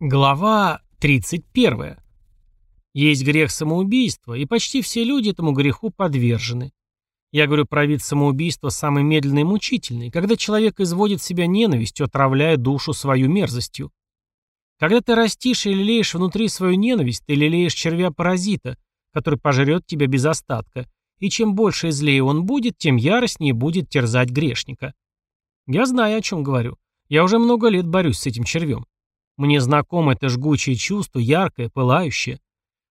Глава 31. Есть грех самоубийства, и почти все люди этому греху подвержены. Я говорю про вид самоубийства самый медленный и мучительный, когда человек изводит себя ненавистью, отравляя душу свою мерзостью. Когда ты растишь и лелеешь внутри свою ненависть, ты лелеешь червя-паразита, который пожрет тебя без остатка, и чем больше и злее он будет, тем яростнее будет терзать грешника. Я знаю, о чем говорю. Я уже много лет борюсь с этим червем. Мне знакомо это жгучее чувство, яркое, пылающее.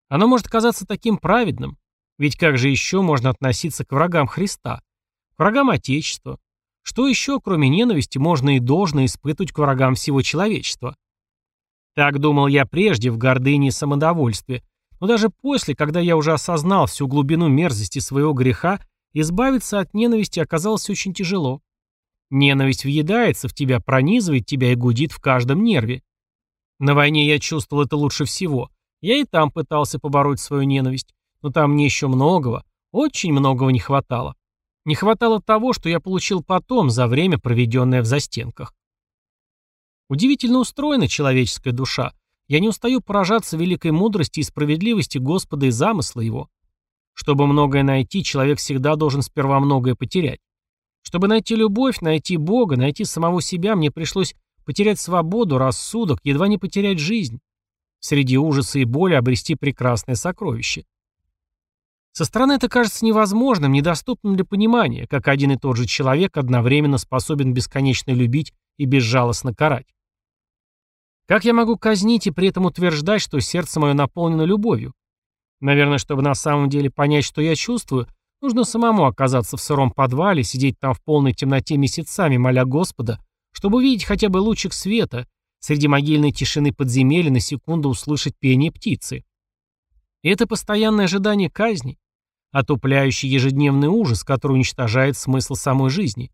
Оно может казаться таким праведным. Ведь как же еще можно относиться к врагам Христа? К врагам Отечества? Что еще, кроме ненависти, можно и должно испытывать к врагам всего человечества? Так думал я прежде, в гордыне и самодовольстве. Но даже после, когда я уже осознал всю глубину мерзости своего греха, избавиться от ненависти оказалось очень тяжело. Ненависть въедается в тебя, пронизывает тебя и гудит в каждом нерве. На войне я чувствовал это лучше всего. Я и там пытался побороть свою ненависть, но там мне еще многого, очень многого не хватало. Не хватало того, что я получил потом, за время, проведенное в застенках. Удивительно устроена человеческая душа. Я не устаю поражаться великой мудрости и справедливости Господа и замысла Его. Чтобы многое найти, человек всегда должен сперва многое потерять. Чтобы найти любовь, найти Бога, найти самого себя, мне пришлось Потерять свободу, рассудок, едва не потерять жизнь. Среди ужаса и боли обрести прекрасное сокровище. Со стороны это кажется невозможным, недоступным для понимания, как один и тот же человек одновременно способен бесконечно любить и безжалостно карать. Как я могу казнить и при этом утверждать, что сердце мое наполнено любовью? Наверное, чтобы на самом деле понять, что я чувствую, нужно самому оказаться в сыром подвале, сидеть там в полной темноте месяцами, моля Господа, чтобы увидеть хотя бы лучик света, среди могильной тишины подземелья на секунду услышать пение птицы. И это постоянное ожидание казни, отупляющий ежедневный ужас, который уничтожает смысл самой жизни.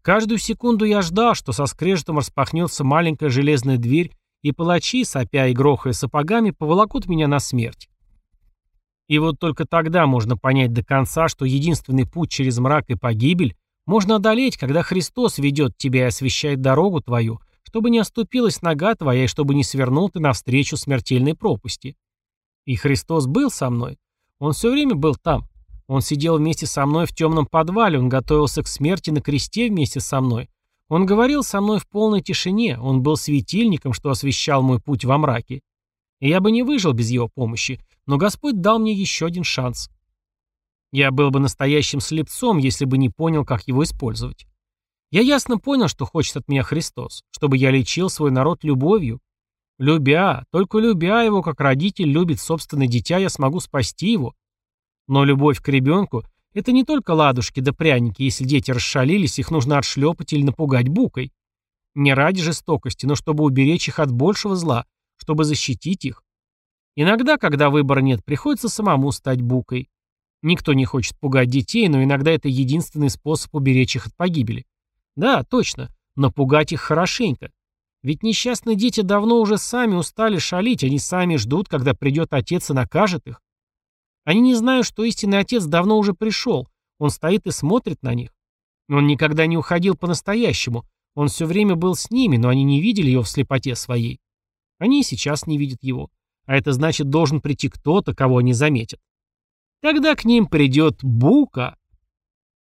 Каждую секунду я ждал, что со скрежетом распахнется маленькая железная дверь, и палачи, сопя и грохая сапогами, поволокут меня на смерть. И вот только тогда можно понять до конца, что единственный путь через мрак и погибель можно одолеть, когда Христос ведет тебя и освещает дорогу твою, чтобы не оступилась нога твоя и чтобы не свернул ты навстречу смертельной пропасти. И Христос был со мной. Он все время был там. Он сидел вместе со мной в темном подвале, он готовился к смерти на кресте вместе со мной. Он говорил со мной в полной тишине, он был светильником, что освещал мой путь во мраке. И я бы не выжил без его помощи, но Господь дал мне еще один шанс. Я был бы настоящим слепцом, если бы не понял, как его использовать. Я ясно понял, что хочет от меня Христос, чтобы я лечил свой народ любовью. Любя, только любя его, как родитель любит собственное дитя, я смогу спасти его. Но любовь к ребенку – это не только ладушки да пряники, если дети расшалились, их нужно отшлепать или напугать букой. Не ради жестокости, но чтобы уберечь их от большего зла, чтобы защитить их. Иногда, когда выбора нет, приходится самому стать букой. Никто не хочет пугать детей, но иногда это единственный способ уберечь их от погибели. Да, точно, но пугать их хорошенько. Ведь несчастные дети давно уже сами устали шалить, они сами ждут, когда придет отец и накажет их. Они не знают, что истинный отец давно уже пришел, он стоит и смотрит на них. Он никогда не уходил по-настоящему, он все время был с ними, но они не видели его в слепоте своей. Они и сейчас не видят его. А это значит, должен прийти кто-то, кого они заметят. Когда к ним придет Бука,